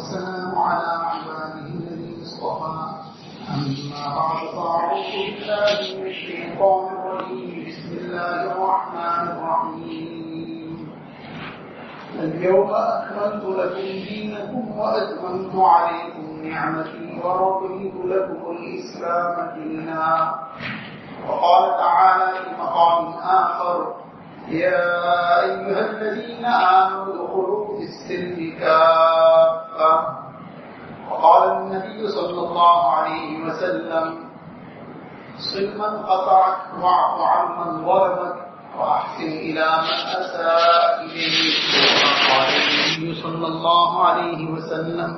والسلام على عباده الذين اصطفى. أما بعد فأعوذ بالله من الشيطان الرجيم. بسم الله الرحمن الرحيم. اليوم أكملت لكم دينكم وأتممت عليكم نعمتي ورضيت لكم الإسلام دينا. وقال تعالى في مقام آخر يا أيها الذين آمنوا ادخلوا في السلم كافة. وقال النبي صلى الله عليه وسلم صل من قطعك واعف عمن ظلمك وأحسن إلى من أساء إليك. وقال النبي صلى الله عليه وسلم.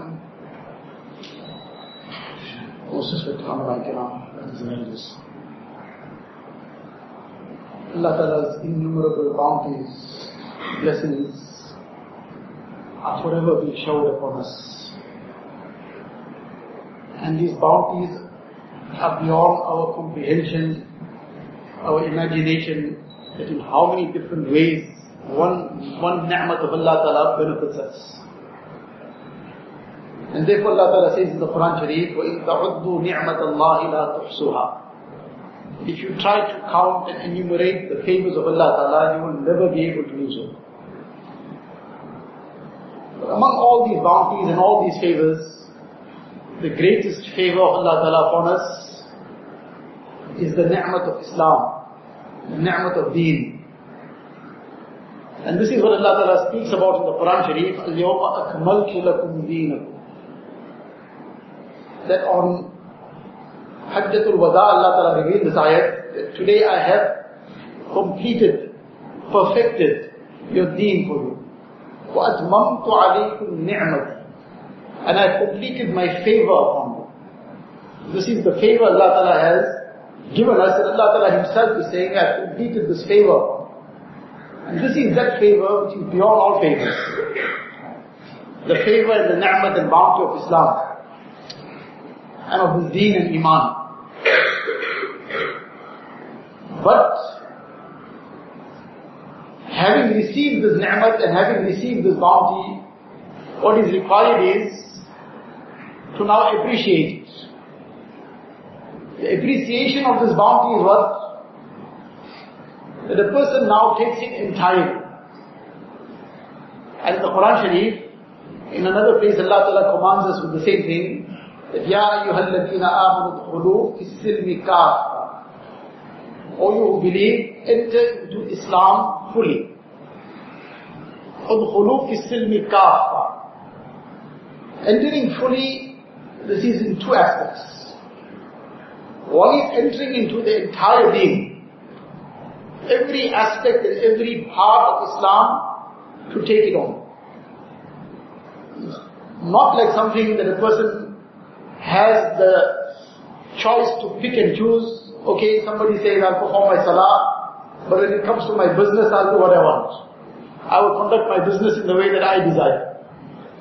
Allah Ta'ala's innumerable bounties, blessings are forever being showered upon us. And these bounties are beyond our comprehension, our imagination, that in how many different ways one, one ni'mat of Allah Ta'ala benefits us. And therefore Allah Ta'ala says in the Quran Sharif, وَإِن تَعُدُّوا نِعْمَةَ اللَّهِ لَا تُحْصُوهَا if you try to count and enumerate the favors of Allah Ta'ala, you will never be able to do so. among all these bounties and all these favors, the greatest favor of Allah Ta'ala upon us is the ni'mat of Islam, the ni'mat of deen. And this is what Allah Ta'ala speaks about in the Quran Sharif, al-yawma akmaltu lakum. That on Hajjatul Wada Allah Ta'ala revealed this ayat, that today I have completed, perfected your deen for you. وَأَتْمَمْتُ عَلَيْكُمْ نِعْمَتِ And I have completed my favor upon you. This is the favor Allah Ta'ala has given us, and Allah Ta'ala Himself is saying, I have completed this favor. And this is that favor which is beyond all favors. The favor and the ni'mat and bounty of Islam and of his deen and iman. But having received this ni'mat and having received this bounty, what is required is to now appreciate it. The appreciation of this bounty is what? That a person now takes it entirely. And the Quran Sharif, in another place Allah Ta'ala commands us with the same thing, that Ya ayyuhalladhina amanu dhulu fi silmi. O you believe, enter into Islam fully. Fi silmi kaffa. Entering fully, this is in two aspects. One is entering into the entire deen. Every aspect and every part of Islam to take it on. Not like something that a person has the choice to pick and choose. Okay, somebody says I'll perform my salah, but when it comes to my business, I'll do what I want. I will conduct my business in the way that I desire.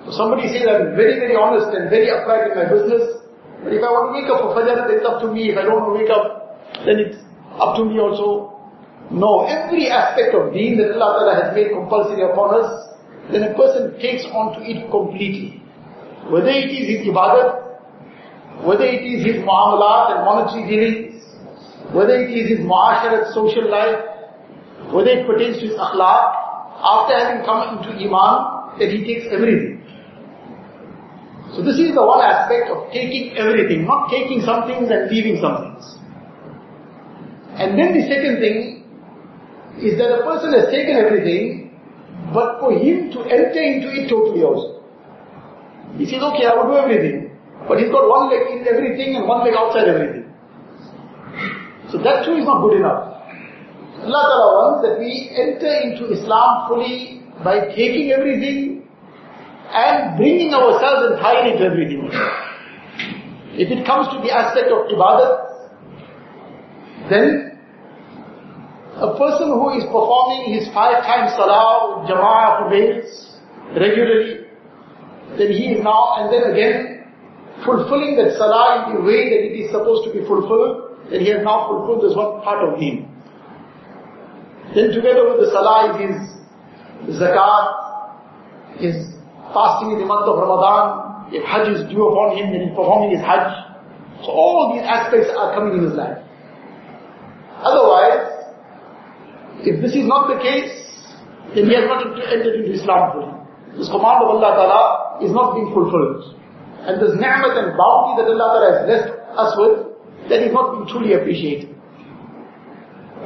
So somebody says I'm very, very honest and very upright in my business, but if I want to wake up for Fajr, then it's up to me. If I don't want to wake up, then it's up to me also. No, every aspect of deen that Allah Ta'ala has made compulsory upon us, then a person takes on to it completely. Whether it is his ibadat, whether it is his muamalat and monetary dealings, whether it is his muasharat, social life, whether it pertains to his akhlaq, after having come into iman, that he takes everything. So this is the one aspect of taking everything, not taking some things and leaving some things. And then the second thing is that a person has taken everything, but for him to enter into it totally also. He says, okay, I will do everything. But he's got one leg in everything and one leg outside everything. So that too is not good enough. Allah Ta'ala wants that we enter into Islam fully by taking everything and bringing ourselves entirely to everything. If it comes to the aspect of ibadat, then a person who is performing his five times salah jama'ah prevails regularly, then he is now, and then again, fulfilling that salah in the way that it is supposed to be fulfilled, then he has now fulfilled this one part of him. Then together with the salah is his zakat, his fasting in the month of Ramadan, If Hajj is due upon him, then he's performing his Hajj. So all these aspects are coming in his life. Otherwise, if this is not the case, then he has not entered into Islam fully. This command of Allah Ta'ala is not being fulfilled. And this ni'mat and bounty that Allah Ta'ala has blessed us with, that is not being truly appreciated.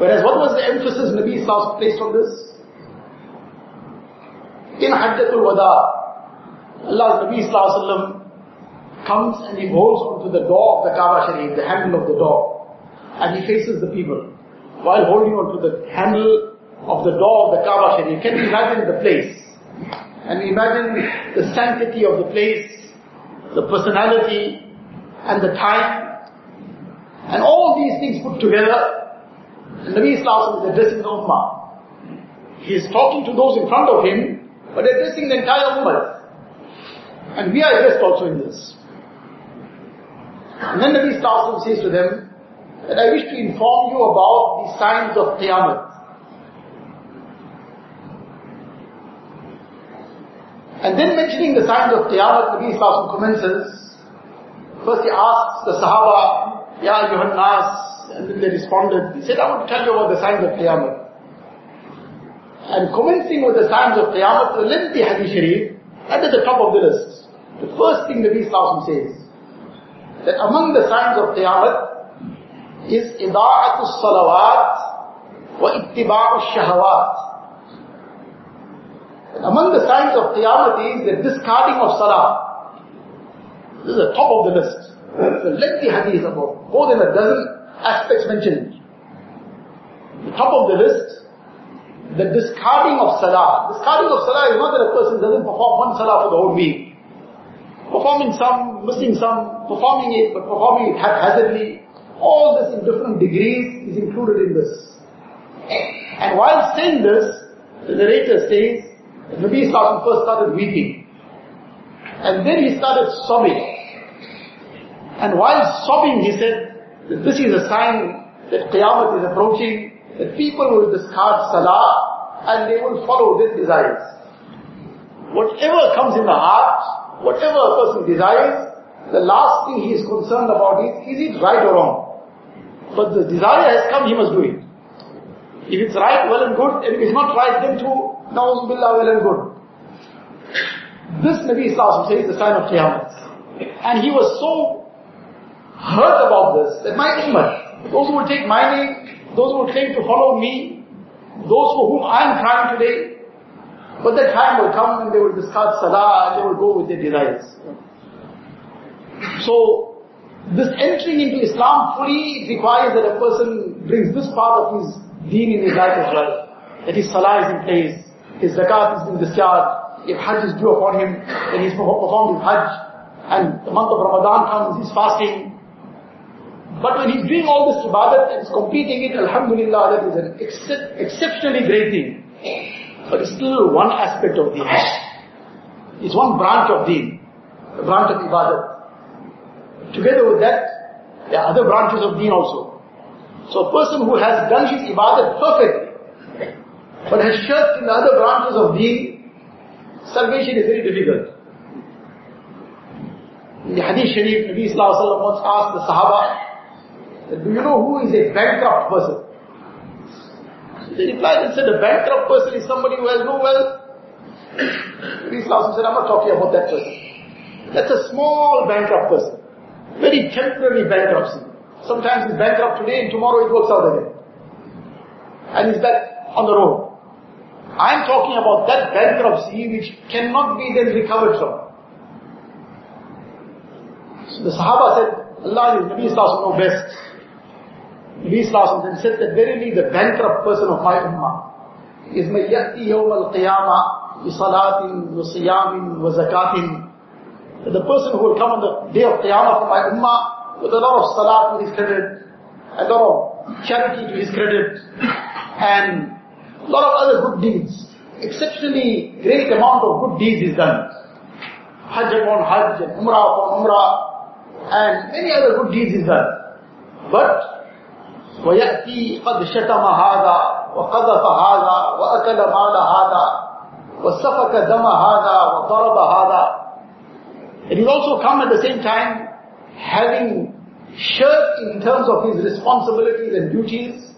Whereas what was the emphasis Nabi Islam placed on this? In Hajjatul Wada, Allah's Nabi Islam comes and he holds onto the door of the Kaaba Sharif, the handle of the door, and he faces the people while holding onto the handle of the door of the Kaaba Sharif. Can you imagine the place? And imagine the sanctity of the place, the personality, and the time, and all these things put together. Nabi Islam is addressing the Ummah. He is talking to those in front of him, but addressing the entire Ummah. And we are addressed also in this. And then Nabi Islam says to them, that I wish to inform you about the signs of Qiyamah. And then mentioning the signs of Qiyamah, Nabi Islam commences. First he asks the Sahaba, Ya Yuhan Nas, and then they responded. He said, I want to tell you about the signs of Qiyamah. And commencing with the signs of Qiyamah, the lengthy Hadith Sharif, and at the top of the list. The first thing Nabi Islam says, that among the signs of Qiyamah, is إضاعة الصلوات واتباع الشهوات. And among the signs of Qiyamah is the discarding of Salah. This is the top of the list. It's a lengthy hadith about more than a dozen aspects mentioned. The top of the list, the discarding of Salah. Discarding of Salah is not that a person doesn't perform one Salah for the whole week. Performing some, missing some, performing it, but performing it haphazardly, all this in different degrees is included in this. And while saying this, the narrator says, Nabi Islam first started weeping. And then he started sobbing. And while sobbing, he said this is a sign that Qiyamah is approaching, that people will discard Salah and they will follow their desires. Whatever comes in the heart, whatever a person desires, the last thing he is concerned about is, is it right or wrong? But the desire has come, he must do it. If it's right, well and good. If it's not right, then too, na'uz billah, well and good. This Nabi Islam says the sign of Qiyamah. And he was so hurt about this, that my ummah, those who will take my name, those who will claim to follow me, those for whom I am crying today, but that time will come when they will discard salah they will go with their desires. So, this entering into Islam fully requires that a person brings this part of his deen in his life as well. That his salah is in place, his zakat is being discharged, if hajj is due upon him, then he's performed his hajj, and the month of Ramadan comes, he's fasting. But when he's doing all this ibadat and he's completing it, alhamdulillah, that is an ex exceptionally great thing. But it's still one aspect of deen. It's one branch of deen, the branch of ibadat. Together with that, there are other branches of deen also. So a person who has done his ibadat perfectly, but has shirked in the other branches of deen, salvation is very difficult. In the Hadith Sharif, Nabi Sallallahu once asked the Sahaba, do you know who is a bankrupt person? So they replied and said, a bankrupt person is somebody who has no wealth. Sallallahu said, I'm not talking about that person. That's a small bankrupt person. Very temporary bankruptcy. Sometimes he's bankrupt today and tomorrow it works out again. And he's back on the road. I'm talking about that bankruptcy which cannot be then recovered from. So the Sahaba said, Allah is and Nabi Islam know best. Nabi Sallallahu said that verily the bankrupt person of my ummah is my yati yawm al-qiyamah bi salatin wa siyamin wa zakatin. The person who will come on the day of Qiyamah for my ummah with a lot of salat to his credit, a lot of charity to his credit, and a lot of other good deeds. Exceptionally great amount of good deeds is done. Hajj upon Hajj, and Umrah upon Umrah, and many other good deeds is done. But ويأتي قد شتم هذا وقذف هذا وأكل مال هذا وسفك دم هذا وضرب هذا And he'll also come at the same time having shirked in terms of his responsibilities and duties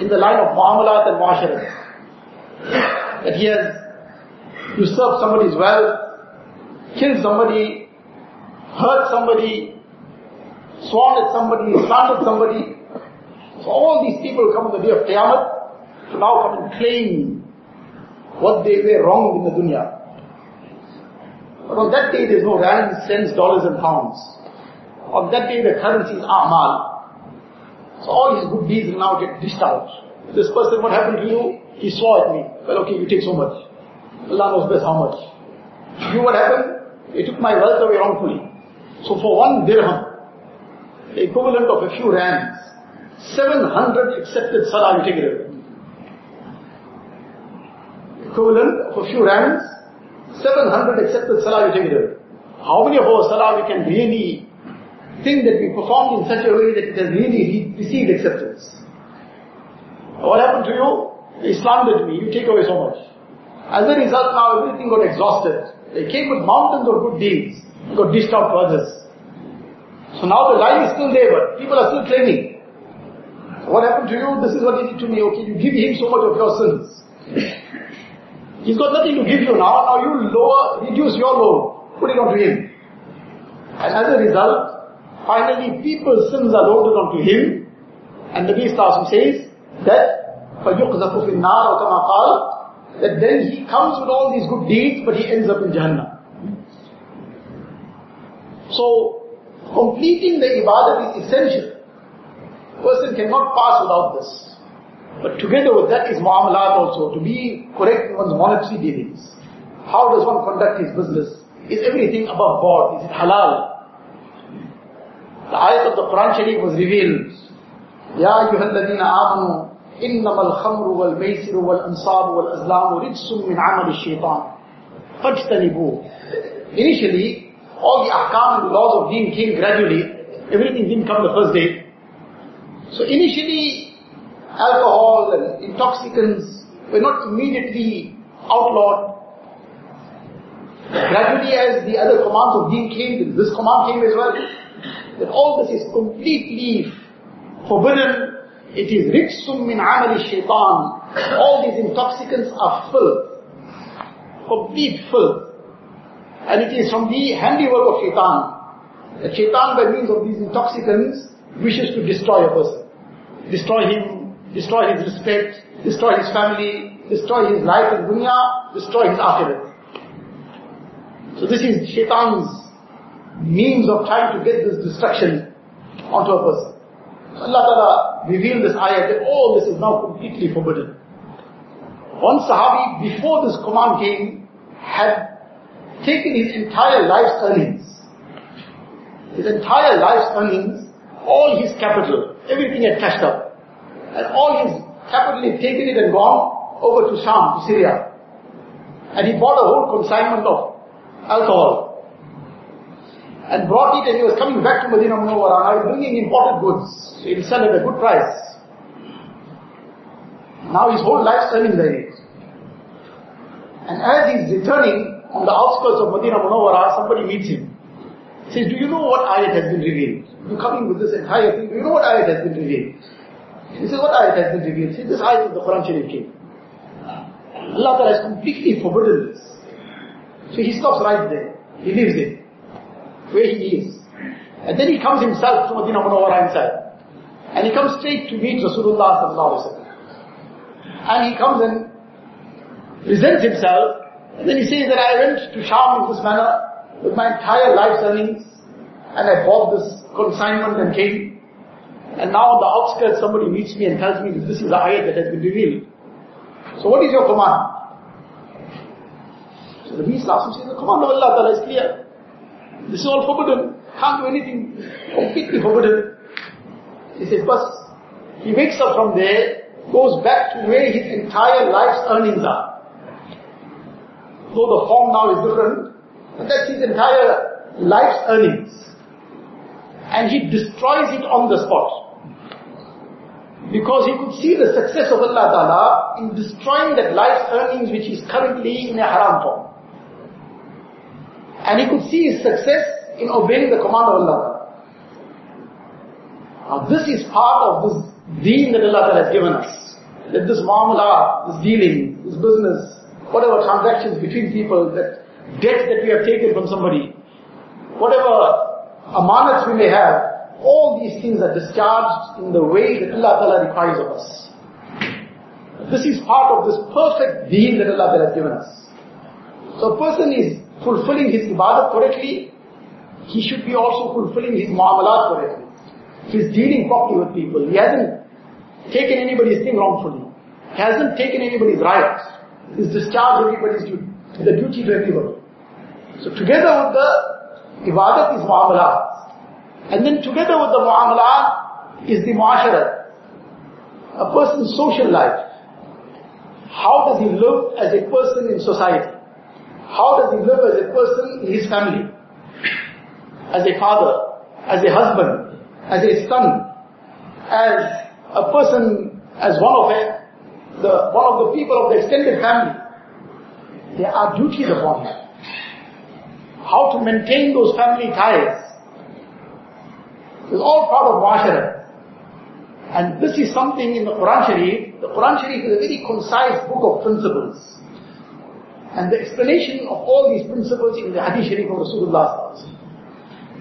in the line of muamalat and muasharat. That he has usurped somebody's wealth, killed somebody, hurt somebody, sworn at somebody, slandered somebody. so all these people come on the day of Qiyamah to now come and claim what they were wrong in the dunya. But on that day there's no rands, cents, dollars and pounds. On that day the currency is a'mal. So all his good deeds will now get dished out. This person, what happened to you? He swore at me. Well, okay, you take so much. Allah knows best how much. You what happened? He took my wealth away wrongfully. So for one dirham, the equivalent of a few rands, 700 accepted salah you take it. Equivalent of a few rands, 700 accepted salah you take it. How many of our salah we can really think that we performed in such a way that it has really received acceptance? What happened to you? He slandered me, you take away so much. As a result now everything got exhausted. They came with mountains of good deeds, got dished out to others. So now the line is still there, but people are still claiming. What happened to you? This is what he did to me. Okay, you give him so much of your sins. He's got nothing to give you now. Now you lower, reduce your load. Put it onto him. And as a result, finally people's sins are loaded onto him. And the Nabi says that فَيُقْذَفُ فِي النَّارِ وَكَمَا قَالَ That then he comes with all these good deeds, but he ends up in Jahannam. So, completing the ibadah is essential. Person cannot pass without this. But together with that is muamalat also, to be correct in one's monetary dealings. How does one conduct his business? Is everything above board? Is it halal? The ayat of the Quran Sharif was revealed. يا أيها الذين آمنوا إنما الخمر والميسر والأنصاب والأزلام رجس من عمل الشيطان فاجتنبوه Initially, all the ahkam and the laws of deen came gradually. Everything didn't come the first day. So initially, alcohol and intoxicants were not immediately outlawed. Gradually as the other commands of deen came, this command came as well. That all this is completely forbidden. It is ritsum min amali shaitan. All these intoxicants are filth. Complete filth. And it is from the handiwork of shaitan. That shaitan by means of these intoxicants wishes to destroy a person. Destroy him, destroy his respect, destroy his family, destroy his life in dunya, destroy his akhirat. So this is shaitan's means of trying to get this destruction onto a person. So Allah Ta'ala revealed this ayat that all this is now completely forbidden. One Sahabi, before this command came, had taken his entire life's earnings, his entire life's earnings, all his capital, everything had cashed up. And all his capital, he'd taken it and gone over to Sham, to Syria. And he bought a whole consignment of alcohol. And brought it and he was coming back to Medina Munawwara. Now was bringing imported goods. He'll sell at a good price. Now his whole life's earnings are in it. And as he's returning on the outskirts of Medina Munawwara, somebody meets him. Says, do you know what ayat has been revealed? You're coming with this entire thing. Do you know what ayat has been revealed? He says, what ayat has been revealed? He says, this ayat of the Quran Sharif came. Allah Ta'ala has completely forbidden this. So he stops right there. He leaves it. Where he is. And then he comes himself to Medina Munawwara inside. And he comes straight to meet Rasulullah sallallahu alaihi wasallam. And he comes and presents himself. And then he says that I went to Sham in this manner with my entire life's earnings. And I bought this consignment and came. And now on the outskirts somebody meets me and tells me that this is the ayat that has been revealed. So what is your command? So the Nabi Sallallahu says, the command of Allah Ta'ala is clear. This is all forbidden. Can't do anything. Completely forbidden. He says, but he wakes up from there, goes back to where his entire life's earnings are. Though the form now is different, but that's his entire life's earnings. And he destroys it on the spot. Because he could see the success of Allah Ta'ala in destroying that life's earnings which is currently in a haram form. And he could see his success in obeying the command of Allah. Now this is part of this deen that Allah has given us. That this muamala, this dealing, this business, whatever transactions between people, that debt that we have taken from somebody, whatever amanats we may have, all these things are discharged in the way that Allah Ta'ala requires of us. This is part of this perfect deen that Allah has given us. So a person is fulfilling his ibadat correctly, he should be also fulfilling his muamalat correctly. He's dealing properly with people. He hasn't taken anybody's thing wrongfully. He hasn't taken anybody's rights. He's discharged everybody's duty, the duty to everybody. So together with the ibadat is muamalat. And then together with the muamalat is the muasharat. A person's social life. How does he live as a person in society? How does he live as a person in his family? As a father, as a husband, as a son, as a person, as one of a, the, one of the people of the extended family. There are duties upon him. How to maintain those family ties is all part of muasharat. And this is something in the Quran Sharif. The Quran Sharif is a very concise book of principles. And the explanation of all these principles in the Hadith Sharif of Rasulullah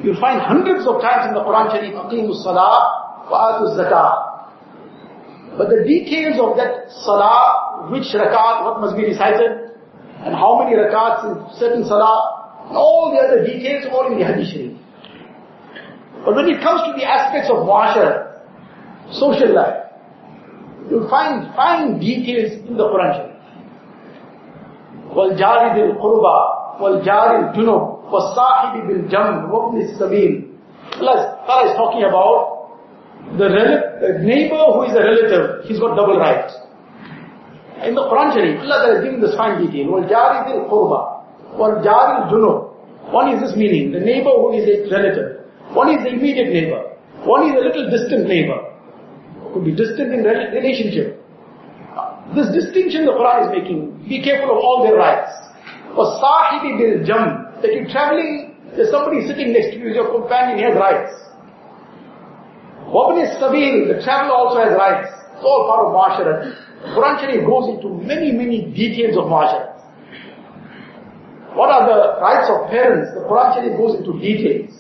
You'll find hundreds of times in the Quran Sharif, Aqimu Salah wa Atu Zakah. But the details of that Salah, which rakat, what must be recited, and how many rakats in certain Salah, all the other details, all in the Hadith Sharif. But when it comes to the aspects of muashar, social life, you'll find fine details in the Quran Sharif. وَالْجَارِ ذِي الْقُرْبَى وَالْجَارِ الْجُنُبِ وَالصَّاحِبِ بِالْجَمْبِ وَابْنِ السَّبِيلِ Allah is talking about the, the neighbor who is a relative, he's got double rights. In the Quran Sharif, Allah is giving this fine detail. وَالْجَارِ ذِي الْقُرْبَى or jari junub. One is this meaning, the neighbor who is a relative. One is the immediate neighbor. One is a little distant neighbor. Could be distant in relationship. This distinction the Quran is making, be careful of all their rights. Or sahibi bil jam, that you're traveling, there's somebody sitting next to you, your companion has rights. Wabni sabil, the traveler also has rights. It's all part of Muasharat. Quran Sharif goes into many, many details of Muasharat. What are the rights of parents? The Quran Sharif goes into details.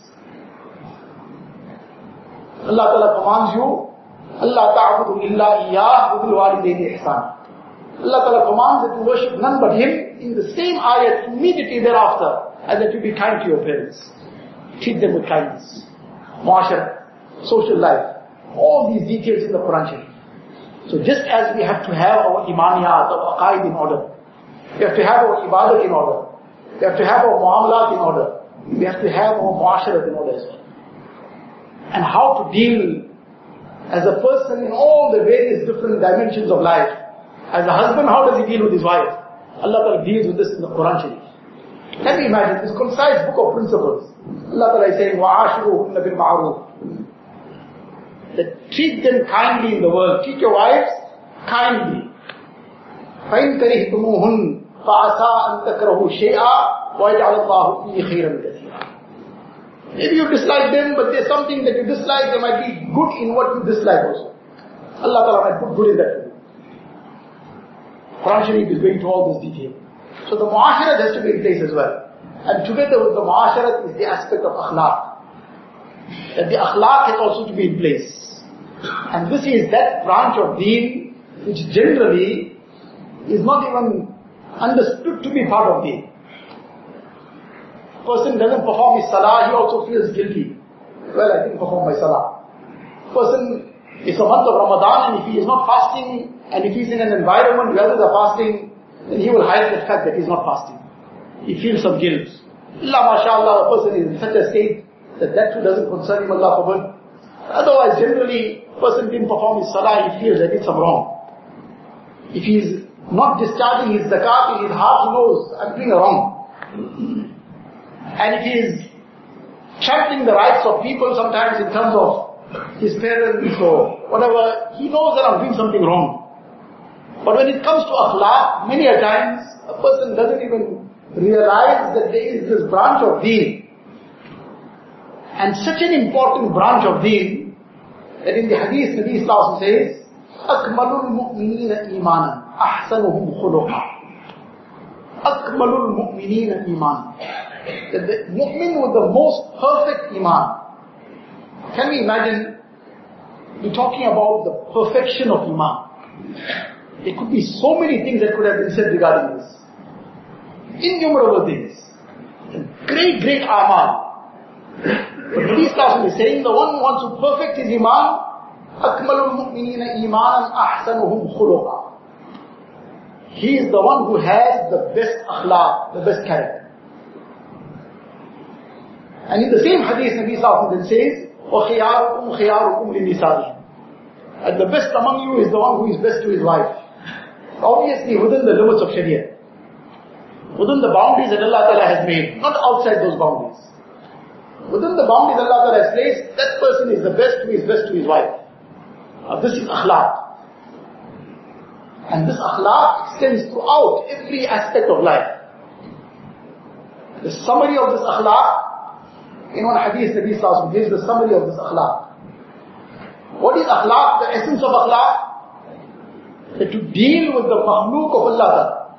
Allah Ta'ala commands you, Allah ta'budu illa iyah wa walidayni ihsan. Allah Ta'ala commands that you worship none but Him in the same ayat immediately thereafter and that you be kind to your parents. Treat them with kindness. Muashara, social life. All these details in the Quran Sharif. So just as we have to have our imaniyat, our aqaid in order, we have to have our ibadat in order, we have to have our muamalat in order, we have to have our muasharat in order as well. And how to deal as a person in all the various different dimensions of life. As a husband, how does he deal with his wife? Allah deals with this in the Quran Sharif. Can you imagine this concise book of principles? Allah Ta'ala is saying, وَعَاشِرُهُنَّ بِالْمَعْرُوفِ That treat them kindly in the world. Treat your wives kindly. فَإِن كَرِهْتُمُوهُنْ فَعَسَىٰ أَن تَكْرَهُوا شَيْئًا وَيَجْعَلَ اللَّهُ فِيهِ خَيْرًا كَثِيرًا Maybe you dislike them, but there's something that you dislike, there might be good in what you dislike also. Allah Ta'ala might put good in that. Quran Sharif is going to all this detail. So the muasharat has to be in place as well. And together with the muasharat is the aspect of akhlaq. That the akhlaq has also to be in place. And this is that branch of deen which generally is not even understood to be part of deen. Person doesn't perform his salah, he also feels guilty. Well, I didn't perform my salah. Person, it's a month of Ramadan and if he is not fasting and if he's in an environment where there's are fasting, then he will hide the fact that he's not fasting. He feels some guilt. Allah, mashallah, person is in such a state that that too doesn't concern him, Allah forbid. Otherwise, generally, person didn't perform his salah, he feels that it's wrong. If he's not discharging his zakat in his heart, he knows, I'm doing a wrong. And if he is trampling the rights of people sometimes in terms of his parents or whatever, he knows that I'm doing something wrong. But when it comes to akhlaq, many a times a person doesn't even realize that there is this branch of deen and such an important branch of deen that in the hadith Nabi Islam says, أكمل المؤمنين إيمانا أحسنهم خلقا أكمل المؤمنين إيمانا That the mu'min with the most perfect iman. Can we imagine we're talking about the perfection of iman. There could be so many things that could have been said regarding this. Innumerable things. Great, great amal. But Nabi Islam is saying the one who wants to perfect his iman, أكمل المؤمنين إيمانا أحسنهم خلقا. He is the one who has the best akhlaq, the best character. And in the same hadith, Nabi Sallallahu then says, وَخِيَارُكُمْ خِيَارُكُمْ لِنِسَائِهِمْ And the best among you is the one who is best to his wife. Obviously within the limits of Sharia. Within the boundaries that Allah Ta'ala has made, not outside those boundaries. Within the boundaries Allah Ta'ala has placed, that person is the best who is best to his wife. Now this is akhlaq. And this akhlaq extends throughout every aspect of life. The summary of this akhlaq, in one hadith Nabi Sallallahu gives the summary of this akhlaq. What is akhlaq? The essence of akhlaq? That to deal with the makhluk of Allah.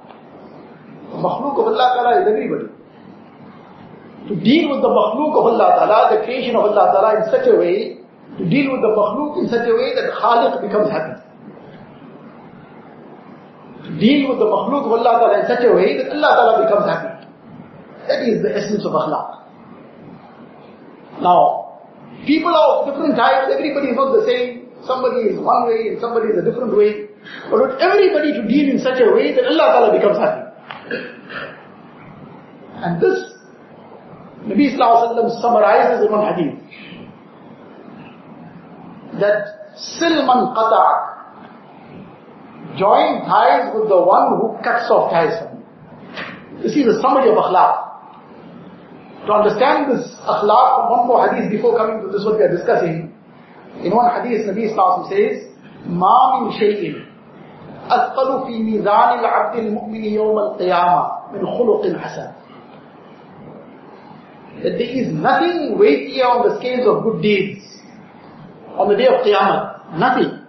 The makhluk of Allah Ta'ala is everybody. To deal with the makhluk of Allah Ta'ala, the creation of Allah Ta'ala in such a way, to deal with the makhluk in such a way that Khaliq becomes happy deal with the makhluk of Allah Ta'ala in such a way that Allah Ta'ala becomes happy. That is the essence of akhlaq. Now, people are of different types, everybody is not the same. Somebody is one way and somebody is a different way. But with everybody to deal in such a way that Allah Ta'ala becomes happy. And this, Nabi Sallallahu summarizes in one hadith. That silman qata'ak join ties with the one who cuts off ties from you. This is a summary of akhlaq. To understand this akhlaq, one more hadith before coming to this what we are discussing. In one hadith, Nabi Sallallahu says, ما من شيء أثقل في ميزان العبد المؤمن يوم القيامة من خلق حسن. That there is nothing weightier on the scales of good deeds on the day of Qiyamah. Nothing.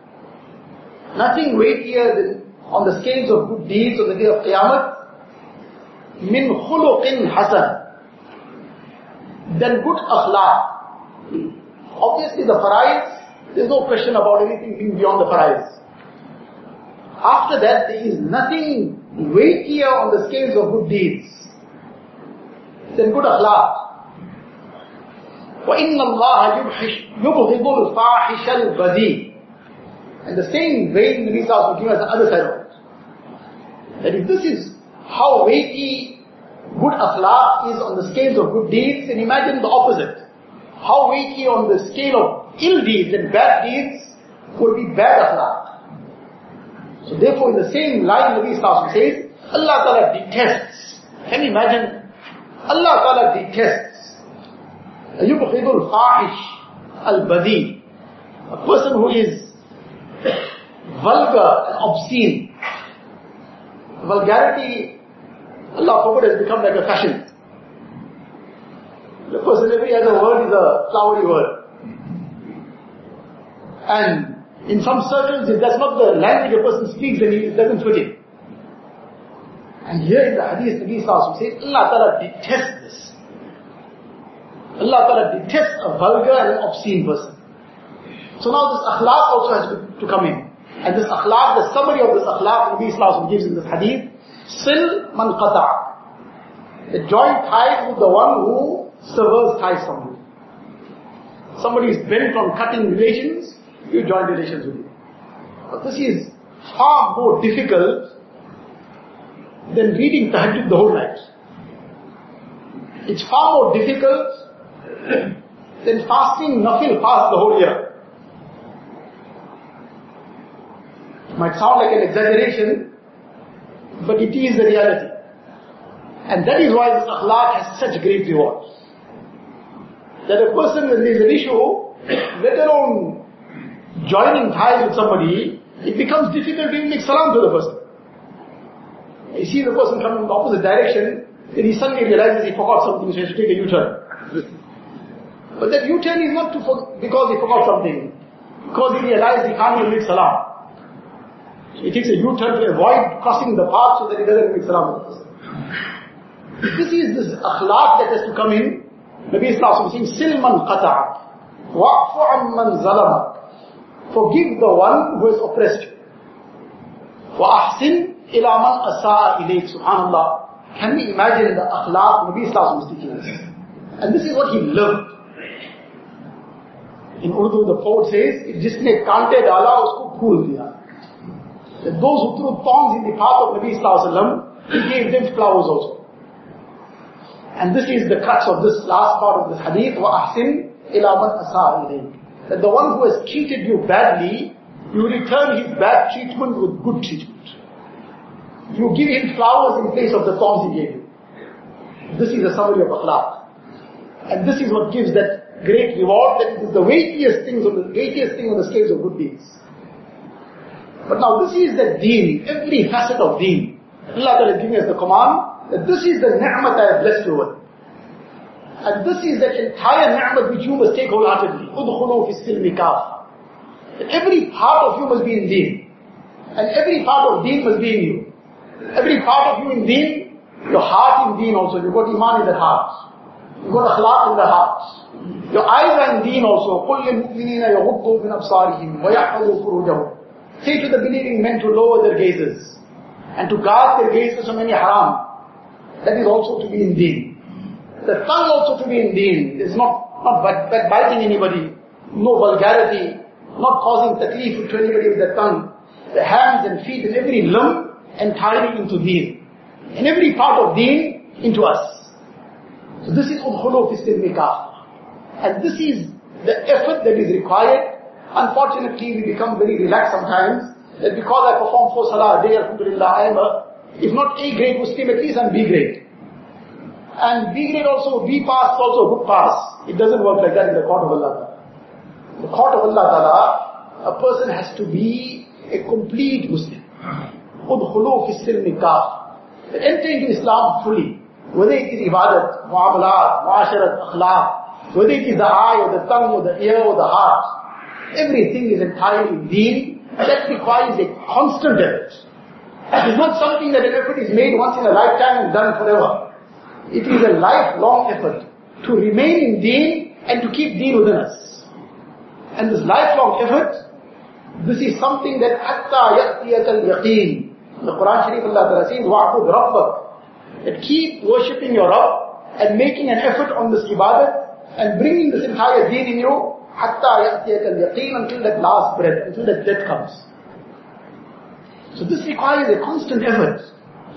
Nothing weightier than on the scales of good deeds on the day of Qiyamah. Min khuluqin hasan. Than good akhlaq. Obviously the farais, there's no question about anything being beyond the farais. After that, there is nothing weightier on the scales of good deeds than good akhlaq. وَإِنَّ اللَّهَ يُبْغِضُ الْفَاحِشَ الْبَذِيء and the same vein Nabi Sallallahu will give us the other side of it. That if this is how weighty good akhlaq is on the scales of good deeds, then imagine the opposite. How weighty on the scale of ill deeds and bad deeds would be bad akhlaq. So therefore in the same line Nabi Sallallahu says, Allah Ta'ala detests. Can you imagine? Allah Ta'ala detests. يُبْغِضُ الْفَاحِشِ الْبَذِي A person who is vulgar and obscene. Vulgarity, Allah forbid, has become like a fashion. The person every other word is a flowery word. And in some circles, if that's not the language a person speaks, then he doesn't fit in. And here in the hadith, Nabi Sallallahu says, Allah Ta'ala detests this. Allah Ta'ala detests a vulgar and obscene person. So now this akhlaq also has to come in. And this akhlaq, the summary of this akhlaq Nabi Islam gives in this hadith, sil man qata' The joint ties with the one who severs ties you. Somebody is bent on cutting relations, you join relations with him. But this is far more difficult than reading tahajjud the whole night. It's far more difficult than fasting nafil fast the whole year. Might sound like an exaggeration, but it is the reality. And that is why this akhlaq has such great rewards. That a person, when there is an issue, let alone joining ties with somebody, it becomes difficult to even make salam to the person. You see the person coming in the opposite direction, Then he suddenly realizes he forgot something, so he has to take a U-turn. But that U-turn is not to for, because he forgot something. Because he realized he can't even make salam. He takes a U-turn to avoid crossing the path so that he doesn't make salam with us. This is this akhlaq that has to come in. Nabi Islam saying, Silman qata'ak, wa'fu amman zalamak. Forgive the one who has oppressed you. وَأَحْسِنْ إِلَى مَنْ أَسَاءَ إِلَيْكَ Subhanallah. Can we imagine the akhlaq Nabi Islam is teaching us? And this is what he learned. In Urdu, the poet says, Jisne kante dala, usko phool diya That those who threw thorns in the path of Nabi Sallallahu he gave them flowers also. And this is the crux of this last part of this hadith, وَأَحْسِنْ إِلَى مَنْ أَسَاءَ إِلَيْكَ That the one who has treated you badly, you return his bad treatment with good treatment. You give him flowers in place of the thorns he gave you. This is a summary of akhlaq. And this is what gives that great reward that it is the weightiest things on the weightiest thing on the scales of good deeds. But now this is the deen, every facet of deen. Allah Ta'ala is giving us the command that this is the ni'mat I have blessed you with. And this is the entire ni'mat which you must take wholeheartedly. Udkhulu fi silmi Every part of you must be in deen. And every part of deen must be in you. Every part of you in deen, your heart in deen also. You've got iman in the heart. You've got akhlaq in the heart. Your eyes are in deen also. قُلْ لِلْمُؤْمِنِينَ يَغُضُّوا مِنْ أَبْصَارِهِمْ وَيَحْفَظُوا فُرُوجَهُمْ Say to the believing men to lower their gazes and to guard their gazes from any haram. That is also to be in deen. The tongue also to be in deen. is not, not biting anybody, no vulgarity, not causing taklif to anybody with the tongue. The hands and feet and every limb entirely into deen. And every part of deen into us. So this is udkhulu fi silmika. And this is the effort that is required. Unfortunately, we become very relaxed sometimes. That because I perform four salah a day, alhamdulillah, I am a, if not A grade Muslim, at least I'm B grade. And B grade also, B pass also a good pass. It doesn't work like that in the court of Allah. In the court of Allah Ta'ala, a person has to be a complete Muslim. udkhulu fi kaf. Enter into Islam fully. Whether it is ibadat, muamalat, muasharat, akhlaq, whether it is the eye or the tongue or the ear or the heart, Everything is entirely deen. That requires a constant effort. It is not something that an effort is made once in a lifetime and done forever. It is a lifelong effort to remain in deen and to keep deen within us. And this lifelong effort, this is something that hatta ya'tiyat al-yaqeen. The Quran Sharif Allah Ta'ala says, wa'bud rabbak. That keep worshipping your Rabb and making an effort on this ibadah and bringing this entire deen in you Hatta yaqeen until that last breath, until that death comes. So this requires a constant effort.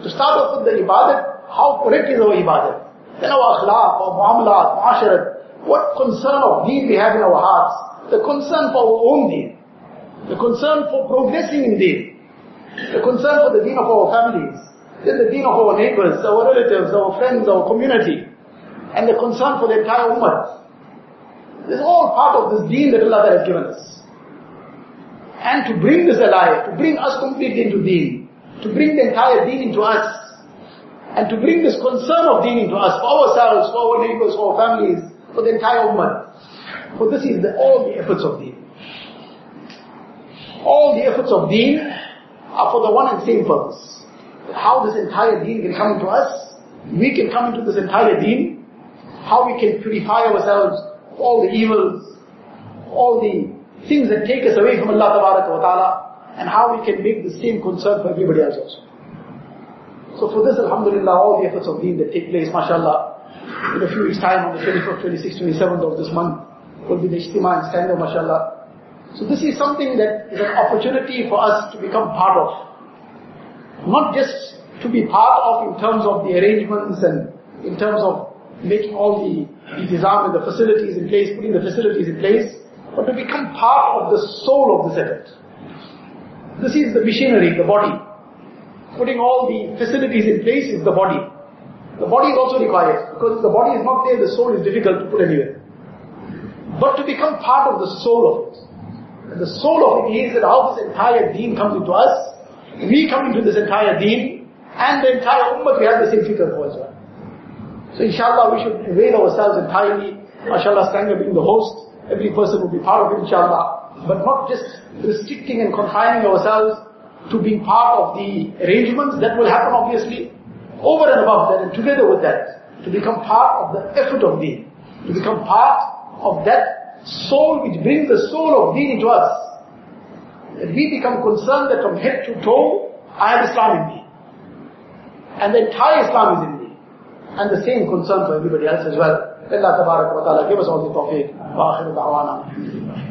To start off with the ibadat, how correct is our ibadat? Then our akhlaq, our muamalat, muasharat, what concern of deen we have in our hearts, the concern for our own deen, the concern for progressing in deen, the concern for the deen of our families, then the deen of our neighbors, our relatives, our friends, our community, and the concern for the entire ummah. This is all part of this deen that Allah has given us. And to bring this alive, to bring us completely into deen, to bring the entire deen into us, and to bring this concern of deen into us, for ourselves, for our neighbors, for our families, for the entire ummah. For this is the, all the efforts of deen. All the efforts of deen are for the one and same purpose. How this entire deen can come into us, we can come into this entire deen, how we can purify ourselves all the evils, all the things that take us away from Allah Ta'ala, and how we can make the same concern for everybody else also. So for this, Alhamdulillah, all the efforts of deen that take place, mashallah, in a few weeks time, on the 25th, 26th, 27th of this month, will be the Ijtima in Stanger mashallah. So this is something that is an opportunity for us to become part of. Not just to be part of in terms of the arrangements and in terms of making all the design and the facilities in place, putting the facilities in place, but to become part of the soul of this effort. This is the machinery, the body. Putting all the facilities in place is the body. The body is also required, because if the body is not there, the soul is difficult to put anywhere. But to become part of the soul of it. And the soul of it is that how this entire deen comes into us, we come into this entire deen, and the entire ummah we have the same fikr for as well. So inshallah we should avail ourselves entirely. MashaAllah, Stanger being the host, every person will be part of it inshallah. But not just restricting and confining ourselves to being part of the arrangements, that will happen obviously. Over and above that and together with that, to become part of the effort of deen. To become part of that soul which brings the soul of deen into us. That we become concerned that from head to toe, I have Islam in me. And the entire Islam is in me. And the same concern for everybody else as well. Allah Ta'ala give us all the tawfiq. Wa akhiru da'wana.